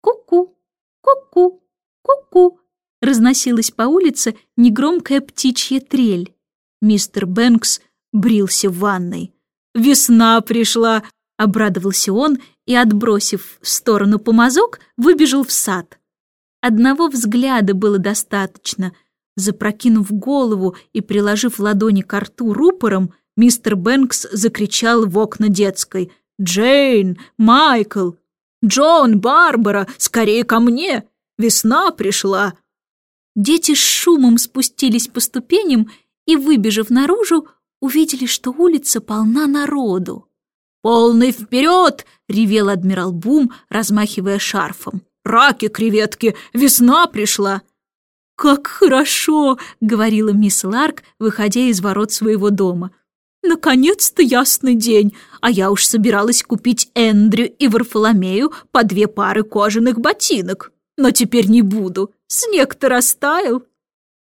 Ку-ку, ку-ку, ку-ку. Разносилась по улице негромкая птичья трель. Мистер Бэнкс брился в ванной. «Весна пришла!» — обрадовался он и, отбросив в сторону помазок, выбежал в сад. Одного взгляда было достаточно. Запрокинув голову и приложив ладони к рту рупором, мистер Бэнкс закричал в окна детской. «Джейн! Майкл! Джон! Барбара! Скорее ко мне! Весна пришла!» Дети с шумом спустились по ступеням и, выбежав наружу, увидели, что улица полна народу. «Полный вперед!» — ревел адмирал Бум, размахивая шарфом. «Раки, креветки! Весна пришла!» «Как хорошо!» — говорила мисс Ларк, выходя из ворот своего дома. «Наконец-то ясный день, а я уж собиралась купить Эндрю и Варфоломею по две пары кожаных ботинок. Но теперь не буду, снег-то растаял».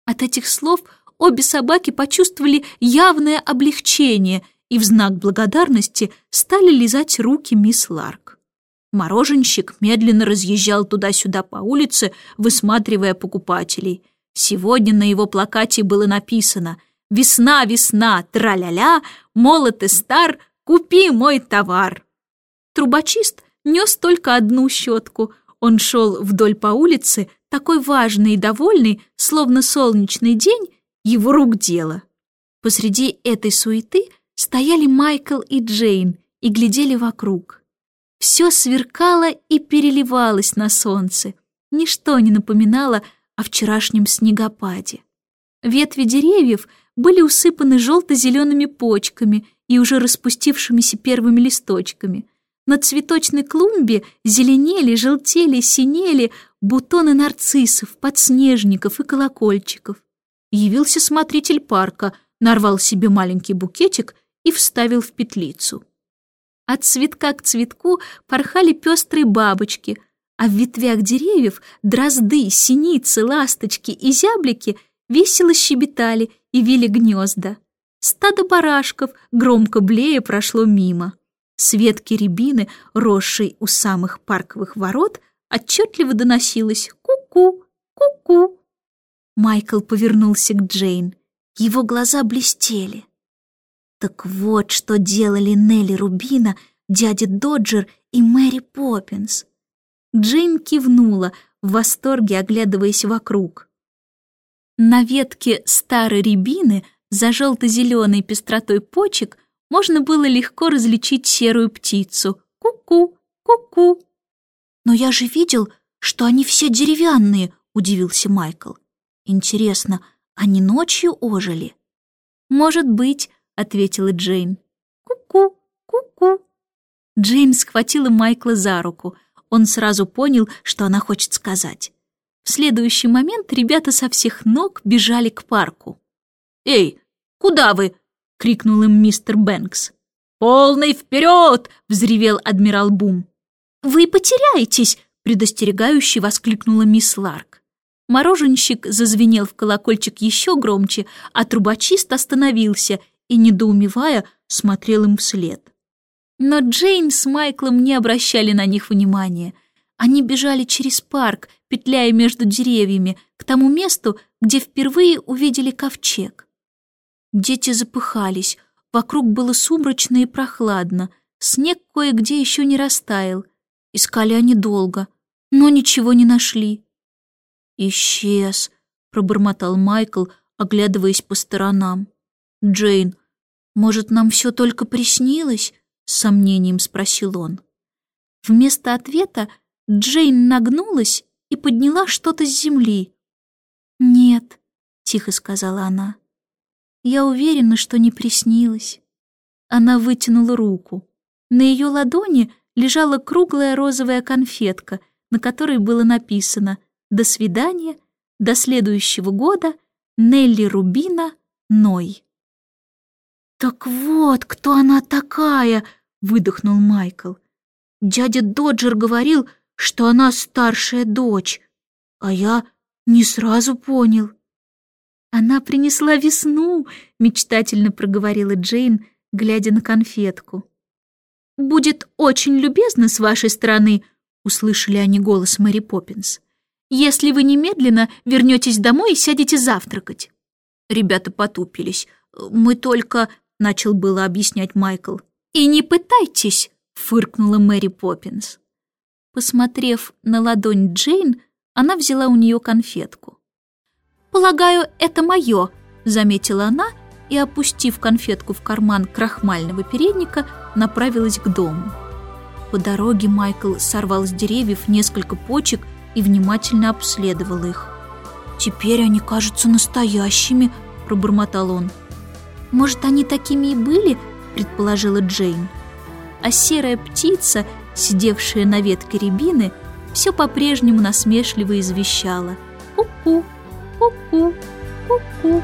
От этих слов обе собаки почувствовали явное облегчение и в знак благодарности стали лизать руки мисс Ларк. Мороженщик медленно разъезжал туда-сюда по улице, высматривая покупателей. Сегодня на его плакате было написано «Весна, весна, траля-ля, молод и стар, купи мой товар». Трубочист нес только одну щетку. Он шел вдоль по улице, такой важный и довольный, словно солнечный день, его рук дело. Посреди этой суеты стояли Майкл и Джейн и глядели вокруг. Все сверкало и переливалось на солнце. Ничто не напоминало о вчерашнем снегопаде. Ветви деревьев были усыпаны желто-зелеными почками и уже распустившимися первыми листочками. На цветочной клумбе зеленели, желтели, синели бутоны нарциссов, подснежников и колокольчиков. Явился смотритель парка, нарвал себе маленький букетик и вставил в петлицу. От цветка к цветку порхали пестрые бабочки, а в ветвях деревьев дрозды, синицы, ласточки и зяблики весело щебетали и вили гнезда. Стадо барашков, громко блея, прошло мимо. С ветки рябины, росшей у самых парковых ворот, отчетливо доносилось «ку-ку, ку-ку». Майкл повернулся к Джейн. Его глаза блестели. Так вот, что делали Нелли Рубина, дядя Доджер и Мэри Поппинс. Джейн кивнула, в восторге оглядываясь вокруг. На ветке старой рябины за желто-зеленой пестротой почек можно было легко различить серую птицу. Ку-ку, ку-ку. «Но я же видел, что они все деревянные», — удивился Майкл. «Интересно, они ночью ожили?» «Может быть», — ответила Джейн. «Ку-ку, ку-ку». Джейн схватила Майкла за руку. Он сразу понял, что она хочет сказать. В следующий момент ребята со всех ног бежали к парку. «Эй, куда вы?» — крикнул им мистер Бэнкс. «Полный вперед!» — взревел адмирал Бум. «Вы потеряетесь!» — предостерегающе воскликнула мисс Ларк. Мороженщик зазвенел в колокольчик еще громче, а трубочист остановился и, недоумевая, смотрел им вслед. Но Джейн с Майклом не обращали на них внимания. Они бежали через парк, петляя между деревьями, к тому месту, где впервые увидели ковчег. Дети запыхались, вокруг было сумрачно и прохладно, снег кое-где еще не растаял. Искали они долго, но ничего не нашли. «Исчез», — пробормотал Майкл, оглядываясь по сторонам. «Джейн, может, нам все только приснилось?» — с сомнением спросил он. Вместо ответа Джейн нагнулась и подняла что-то с земли. «Нет», — тихо сказала она. «Я уверена, что не приснилось». Она вытянула руку. На ее ладони лежала круглая розовая конфетка, на которой было написано «До свидания, до следующего года, Нелли Рубина, Ной». «Так вот, кто она такая!» — выдохнул Майкл. «Дядя Доджер говорил, что она старшая дочь, а я не сразу понял». «Она принесла весну», — мечтательно проговорила Джейн, глядя на конфетку. «Будет очень любезно с вашей стороны — услышали они голос Мэри Поппинс. «Если вы немедленно вернетесь домой и сядете завтракать». Ребята потупились. «Мы только...» — начал было объяснять Майкл. «И не пытайтесь!» — фыркнула Мэри Поппинс. Посмотрев на ладонь Джейн, она взяла у нее конфетку. «Полагаю, это мое», — заметила она и, опустив конфетку в карман крахмального передника, направилась к дому. По дороге Майкл сорвал с деревьев несколько почек и внимательно обследовал их. «Теперь они кажутся настоящими», — пробормотал он. «Может, они такими и были?» — предположила Джейн. А серая птица, сидевшая на ветке рябины, все по-прежнему насмешливо извещала. «Ку-ку, ку-ку, ку-ку».